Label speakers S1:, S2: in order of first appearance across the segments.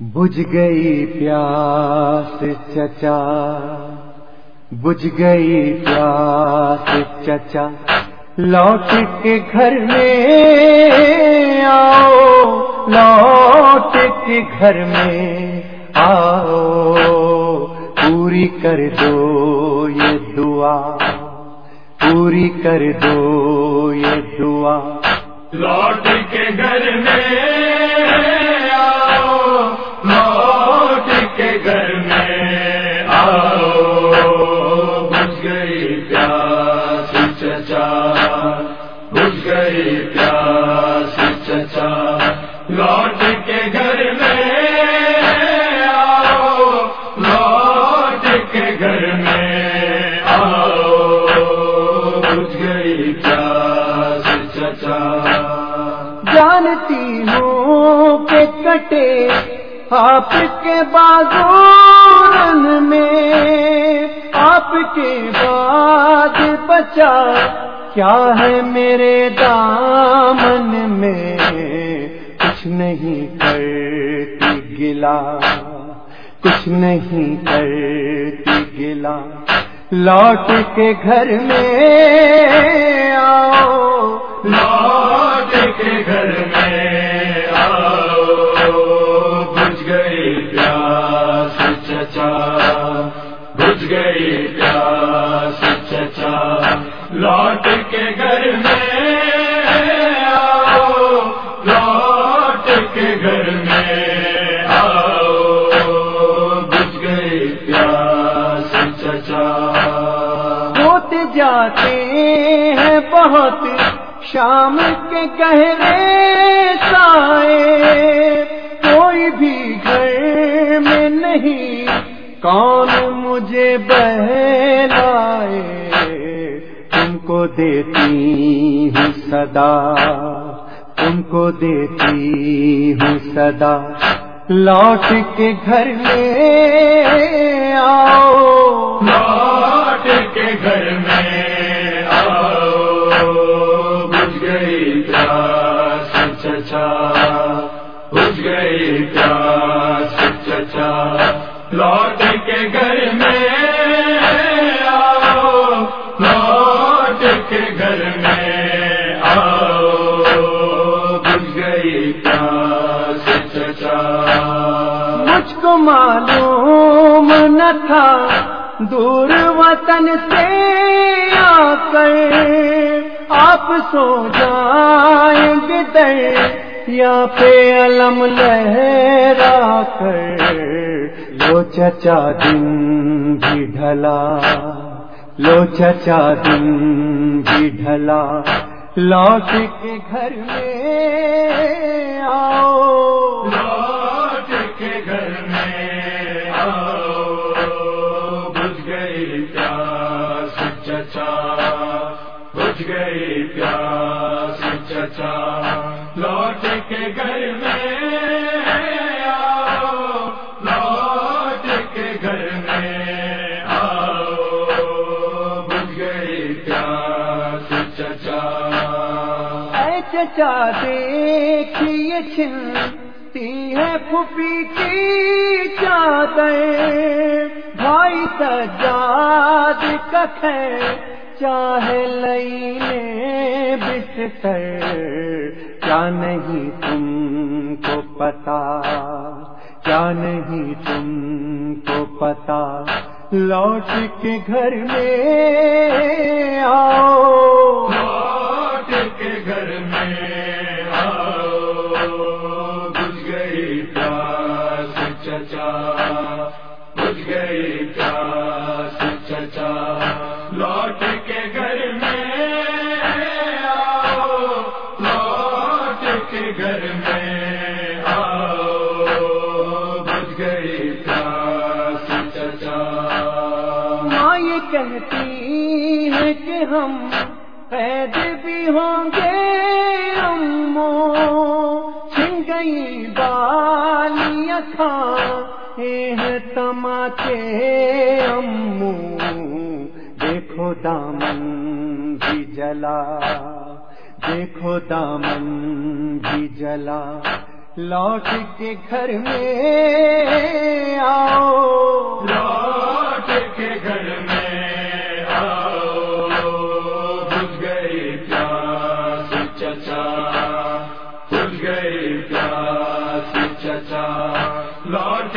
S1: بجھ گئی پیاس چچا، بجھ گئی پیاس چچا۔ لوٹ کے گھر میں آؤ، لوٹ کے گھر میں آؤ۔ پوری کر دو یہ دعا، پوری کر دو یہ دعا۔
S2: لوٹ کے گھر میں
S1: کٹے آپ کے بازون میں، آپ کے بعد بچا، کیا ہے میرے دامن میں؟ کچھ نہیں کرتی گلا، کچھ نہیں کرتی گلا۔ لوٹ کے گھر میں آؤ،
S2: لوٹ کے گھر پیاس چچا لوٹ کے گھر میں آؤ لوٹ کے گھر میں آؤ بج گئی پیاس چچا
S1: ہوتے جاتے ہیں بہت شام کے گہرے سائے کوئی بھی گھر میں نہیں کون مجھے بہلائے، تم کو دیتی ہوں صدا، تم کو دیتی ہوں صدا۔ لوٹ کے گھر میں آؤ۔
S2: لوٹ کے گھر میں آؤ۔ بج گئی پیاس چچا بج گئی پیاس چچا۔ لوٹ کے گھر
S1: معلوم نہ تھا، دور وطن سے آ کر آپ سو جائیں گے در، یا پہ علم لہرا کر، لو چچا دن بھی ڈھلا، لو چچا دن بھی ڈھلا، لوٹ کے گھر میں آؤ۔
S2: بج گئی پیاس چچا لوٹ کے گھر میں آؤ، لوٹ کے گھر میں آؤ۔ بج پیاس چچا
S1: اے چچا دیکھیے چھلتی ہے پھوپھی کی چادر بھائی سجاد کا چاہے لئی بستر، کیا نہیں تم کو پتا؟ کیا نہیں تم کو پتا؟ لوٹ کے گھر میں آؤ۔
S2: گھر میں آؤ۔ بج گئی پیاس چچا
S1: ماں یہ کہتی ہے کہ ہم قید بھی ہوں گے امو۔ چھن گئی بالیاں کھائے تماچے امو۔ دیکھو دامن بھی جلا۔ دیکھو دامن بھی جلا، لوٹ کے گھر میں آؤ۔
S2: لوٹ کے گھر میں آؤ۔ بج گئی پیاس چچا بج گئی پیاس چچا۔ لوٹ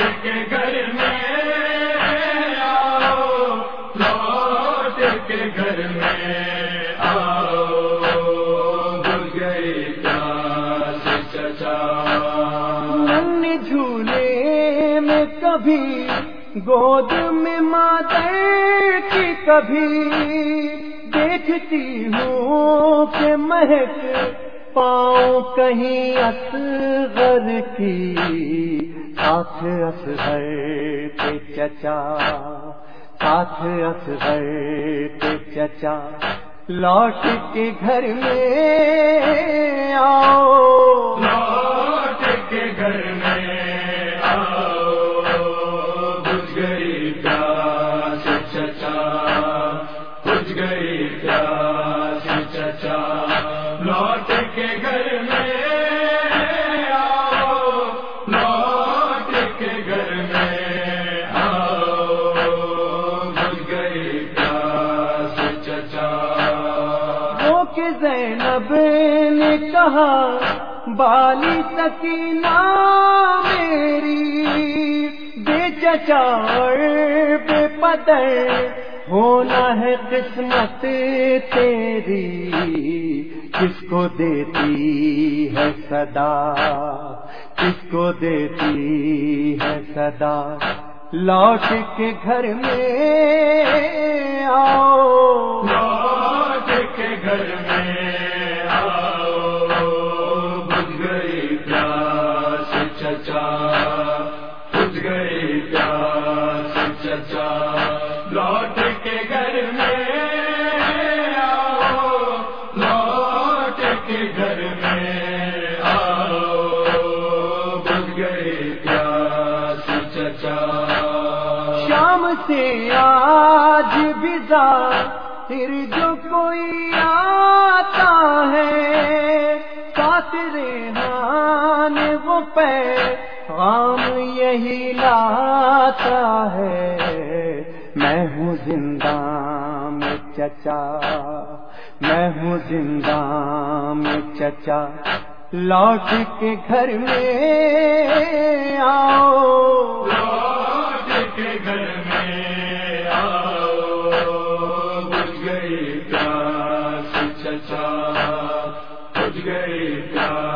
S2: میں
S1: کبھی گود میں مادر کی کبھی دیکھتی ہوں کہ مہک پاؤں کہیں اصغر کی ساتھ اصغر کے چچا، ساتھ اصغر کے چچا۔ لوٹ کے گھر میں آؤ۔
S2: لوٹ کے گھر میں گئی پیاس چچا، لوٹ کے گھر میں آؤ، لوٹ کے گھر میں آؤ۔ بج گئی پیاس چچا۔
S1: وہ کہ زینب نے کہا، بالی سکینہ میری، بے چچاڑ بے پدر ہونا ہے قسمت تیری، کس کو دیتی ہے صدا؟ کس کو دیتی ہے صدا؟ لوٹ کے گھر میں آج بھی پھر جو کوئی آتا ہے ساتھ ریحان وہ پہ غام یہی لاتا ہے۔ میں ہوں زندہ میں چچا، میں ہوں زندہ میں چچا۔ لوٹ کے گھر میں آؤ۔
S2: لوٹ کے گھر میں چچا بج گئی پیاس